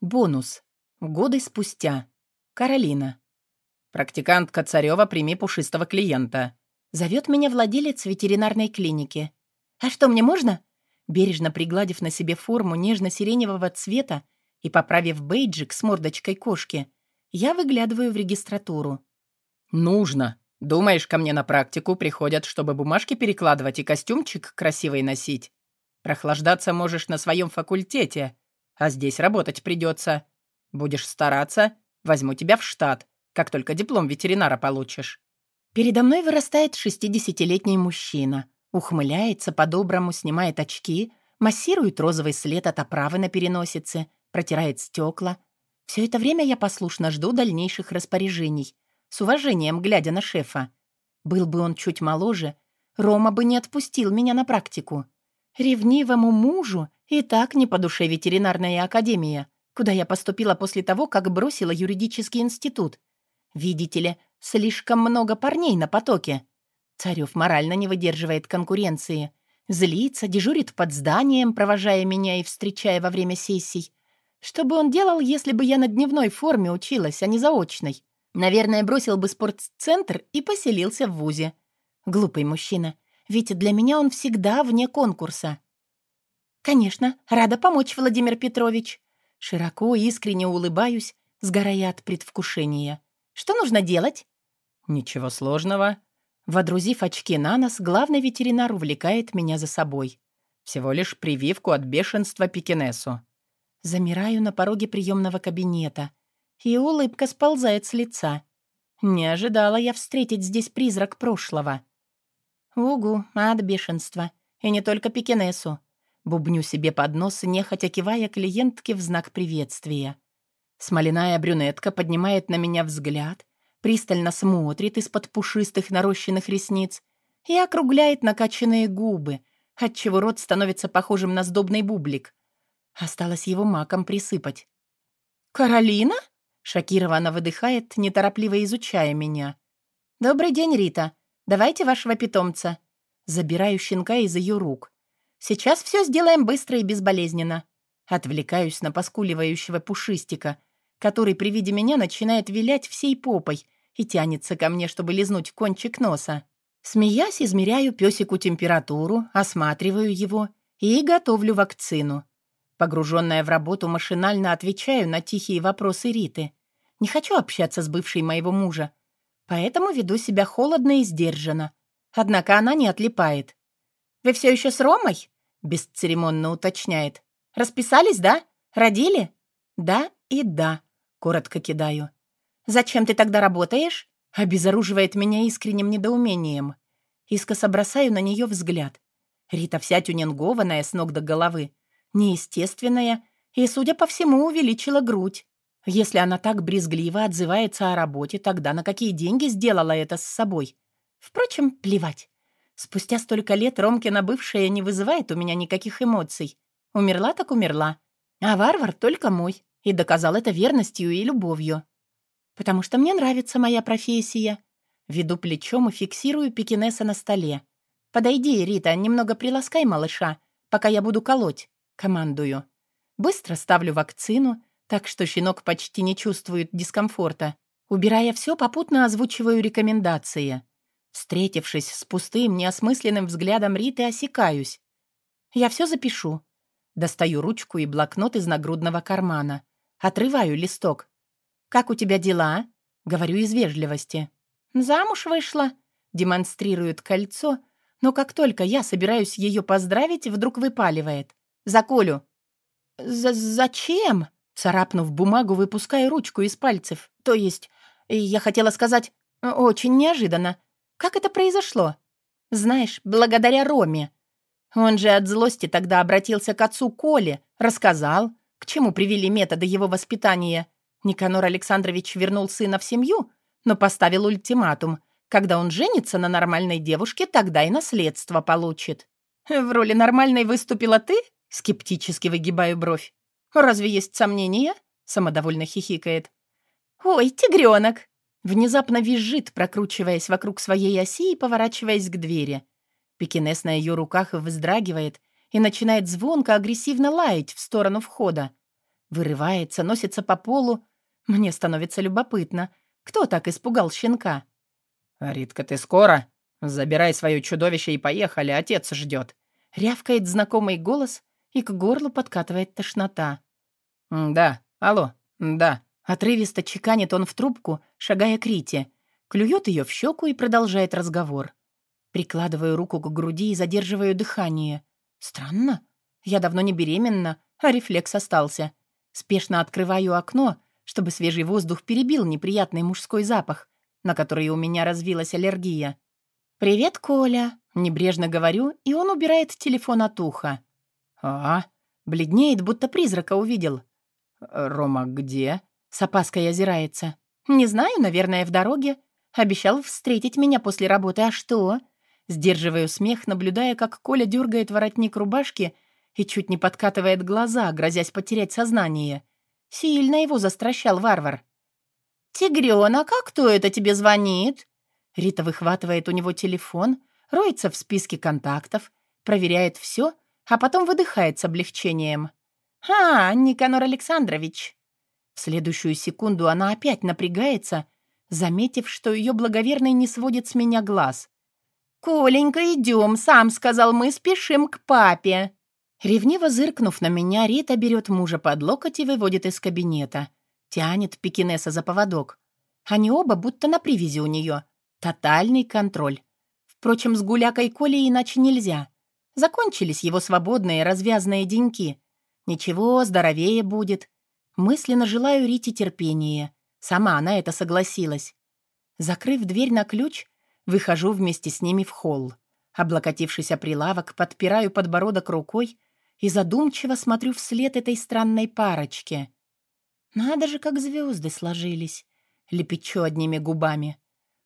Бонус. Годы спустя. Каролина. «Практикантка Царева, прими пушистого клиента». Зовет меня владелец ветеринарной клиники. «А что, мне можно?» Бережно пригладив на себе форму нежно-сиреневого цвета и поправив бейджик с мордочкой кошки, я выглядываю в регистратуру. «Нужно. Думаешь, ко мне на практику приходят, чтобы бумажки перекладывать и костюмчик красивый носить? Прохлаждаться можешь на своем факультете, а здесь работать придется. Будешь стараться, возьму тебя в штат, как только диплом ветеринара получишь». Передо мной вырастает шестидесятилетний мужчина. Ухмыляется, по-доброму снимает очки, массирует розовый след от оправы на переносице, протирает стекла. Все это время я послушно жду дальнейших распоряжений, с уважением глядя на шефа. Был бы он чуть моложе, Рома бы не отпустил меня на практику. Ревнивому мужу и так не по душе ветеринарная академия, куда я поступила после того, как бросила юридический институт. Видите ли, слишком много парней на потоке. Царев морально не выдерживает конкуренции. Злится, дежурит под зданием, провожая меня и встречая во время сессий. Что бы он делал, если бы я на дневной форме училась, а не заочной? Наверное, бросил бы спортцентр и поселился в ВУЗе. Глупый мужчина. Ведь для меня он всегда вне конкурса. «Конечно, рада помочь, Владимир Петрович». Широко, искренне улыбаюсь, сгорая от предвкушения. «Что нужно делать?» «Ничего сложного». Водрузив очки на нос, главный ветеринар увлекает меня за собой. Всего лишь прививку от бешенства пекинесу. Замираю на пороге приемного кабинета, и улыбка сползает с лица. Не ожидала я встретить здесь призрак прошлого. Угу, от бешенства. И не только пекинесу. Бубню себе под нос, нехотя кивая клиентке в знак приветствия. Смоляная брюнетка поднимает на меня взгляд, пристально смотрит из-под пушистых нарощенных ресниц и округляет накачанные губы, отчего рот становится похожим на сдобный бублик. Осталось его маком присыпать. «Каролина?» — шокированно выдыхает, неторопливо изучая меня. «Добрый день, Рита. Давайте вашего питомца». Забираю щенка из ее рук. Сейчас все сделаем быстро и безболезненно. Отвлекаюсь на поскуливающего пушистика, который при виде меня начинает вилять всей попой и тянется ко мне, чтобы лизнуть кончик носа. Смеясь, измеряю песику температуру, осматриваю его и готовлю вакцину. Погруженная в работу, машинально отвечаю на тихие вопросы Риты. Не хочу общаться с бывшей моего мужа, поэтому веду себя холодно и сдержанно. Однако она не отлипает. «Вы все еще с Ромой?» — бесцеремонно уточняет. «Расписались, да? Родили?» «Да и да», — коротко кидаю. «Зачем ты тогда работаешь?» — обезоруживает меня искренним недоумением. Искоса бросаю на нее взгляд. Рита вся тюнингованная с ног до головы, неестественная и, судя по всему, увеличила грудь. Если она так брезгливо отзывается о работе, тогда на какие деньги сделала это с собой? Впрочем, плевать. Спустя столько лет Ромкина бывшая не вызывает у меня никаких эмоций. Умерла так умерла. А варвар только мой. И доказал это верностью и любовью. Потому что мне нравится моя профессия. Веду плечом и фиксирую пекинеса на столе. «Подойди, Рита, немного приласкай малыша, пока я буду колоть», — командую. Быстро ставлю вакцину, так что щенок почти не чувствует дискомфорта. Убирая все, попутно озвучиваю рекомендации. Встретившись с пустым, неосмысленным взглядом Риты, осекаюсь. Я все запишу. Достаю ручку и блокнот из нагрудного кармана. Отрываю листок. «Как у тебя дела?» Говорю из вежливости. «Замуж вышла», — демонстрирует кольцо, но как только я собираюсь ее поздравить, вдруг выпаливает. «За Колю». З «Зачем?» Царапнув бумагу, выпускаю ручку из пальцев. То есть, я хотела сказать, очень неожиданно. Как это произошло? Знаешь, благодаря Роме. Он же от злости тогда обратился к отцу Коле, рассказал, к чему привели методы его воспитания. Никанор Александрович вернул сына в семью, но поставил ультиматум. Когда он женится на нормальной девушке, тогда и наследство получит. В роли нормальной выступила ты? Скептически выгибаю бровь. Разве есть сомнения? Самодовольно хихикает. Ой, тигренок! Внезапно визжит, прокручиваясь вокруг своей оси и поворачиваясь к двери. Пекинес на ее руках вздрагивает и начинает звонко агрессивно лаять в сторону входа. Вырывается, носится по полу. Мне становится любопытно, кто так испугал щенка. «Ритка, ты скоро? Забирай свое чудовище и поехали, отец ждет. Рявкает знакомый голос, и к горлу подкатывает тошнота. «Да, алло, да». Отрывисто чеканит он в трубку, шагая к Рите. Клюет ее в щеку и продолжает разговор. Прикладываю руку к груди и задерживаю дыхание. Странно. Я давно не беременна, а рефлекс остался. Спешно открываю окно, чтобы свежий воздух перебил неприятный мужской запах, на который у меня развилась аллергия. «Привет, Коля», — небрежно говорю, и он убирает телефон от уха. «А?» Бледнеет, будто призрака увидел. «Рома где?» С опаской озирается. «Не знаю, наверное, в дороге. Обещал встретить меня после работы, а что?» Сдерживаю смех, наблюдая, как Коля дергает воротник рубашки и чуть не подкатывает глаза, грозясь потерять сознание. Сильно его застращал варвар. «Тигрёнок, а кто это тебе звонит?» Рита выхватывает у него телефон, роется в списке контактов, проверяет все, а потом выдыхает с облегчением. «А, Никанор Александрович!» Следующую секунду она опять напрягается, заметив, что ее благоверный не сводит с меня глаз. «Коленька, идем, сам сказал, мы спешим к папе». Ревниво зыркнув на меня, Рита берет мужа под локоть и выводит из кабинета. Тянет пекинеса за поводок. Они оба будто на привязи у нее. Тотальный контроль. Впрочем, с гулякой Колей иначе нельзя. Закончились его свободные развязные деньки. Ничего, здоровее будет. Мысленно желаю Рите терпения. Сама на это согласилась. Закрыв дверь на ключ, выхожу вместе с ними в холл. Облокотившись о прилавок, подпираю подбородок рукой и задумчиво смотрю вслед этой странной парочке. Надо же, как звезды сложились. Лепечу одними губами.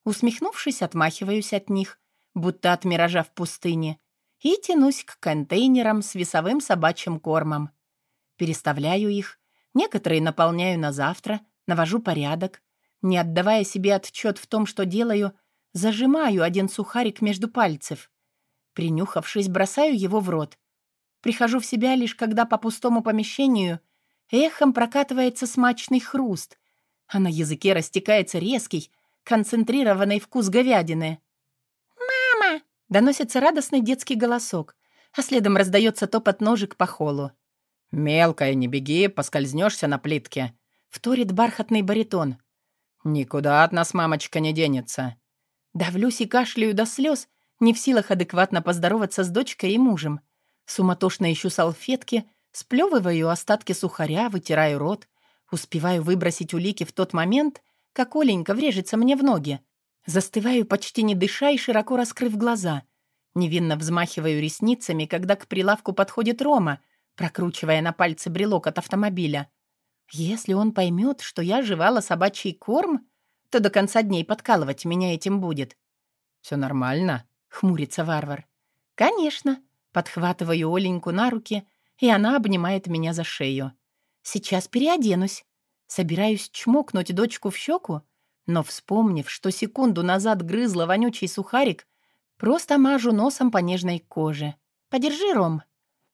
Усмехнувшись, отмахиваюсь от них, будто от миража в пустыне, и тянусь к контейнерам с весовым собачьим кормом. Переставляю их, некоторые наполняю на завтра, навожу порядок, не отдавая себе отчет в том, что делаю, зажимаю один сухарик между пальцев. Принюхавшись, бросаю его в рот. Прихожу в себя лишь когда по пустому помещению эхом прокатывается смачный хруст, а на языке растекается резкий, концентрированный вкус говядины. «Мама!» — доносится радостный детский голосок, а следом раздается топот ножек по холу. «Мелкая, не беги, поскользнешься на плитке», — вторит бархатный баритон. «Никуда от нас мамочка не денется». Давлюсь и кашляю до слез, не в силах адекватно поздороваться с дочкой и мужем. Суматошно ищу салфетки, сплевываю остатки сухаря, вытираю рот, успеваю выбросить улики в тот момент, как Оленька врежется мне в ноги. Застываю, почти не дыша и широко раскрыв глаза. Невинно взмахиваю ресницами, когда к прилавку подходит Рома — прокручивая на пальце брелок от автомобиля. «Если он поймет, что я жевала собачий корм, то до конца дней подкалывать меня этим будет». «Все нормально?» — хмурится варвар. «Конечно». Подхватываю Оленьку на руки, и она обнимает меня за шею. «Сейчас переоденусь». Собираюсь чмокнуть дочку в щеку, но, вспомнив, что секунду назад грызла вонючий сухарик, просто мажу носом по нежной коже. «Подержи, Ром».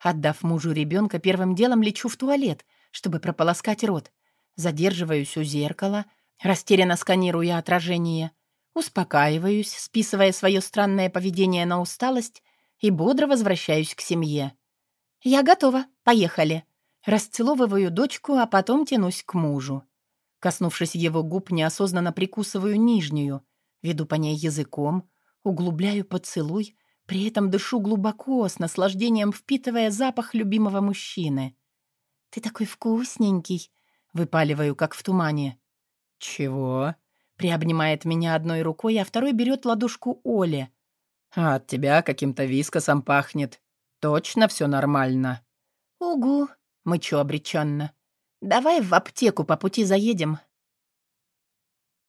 Отдав мужу ребенка, первым делом лечу в туалет, чтобы прополоскать рот. Задерживаюсь у зеркала, растерянно сканируя отражение. Успокаиваюсь, списывая свое странное поведение на усталость и бодро возвращаюсь к семье. «Я готова. Поехали». Расцеловываю дочку, а потом тянусь к мужу. Коснувшись его губ, неосознанно прикусываю нижнюю, веду по ней языком, углубляю поцелуй, при этом дышу глубоко, с наслаждением впитывая запах любимого мужчины. «Ты такой вкусненький!» — выпаливаю, как в тумане. «Чего?» — приобнимает меня одной рукой, а второй берет ладошку Оли. «А от тебя каким-то вискосом пахнет. Точно все нормально?» «Угу!» — мычу обреченно. «Давай в аптеку по пути заедем,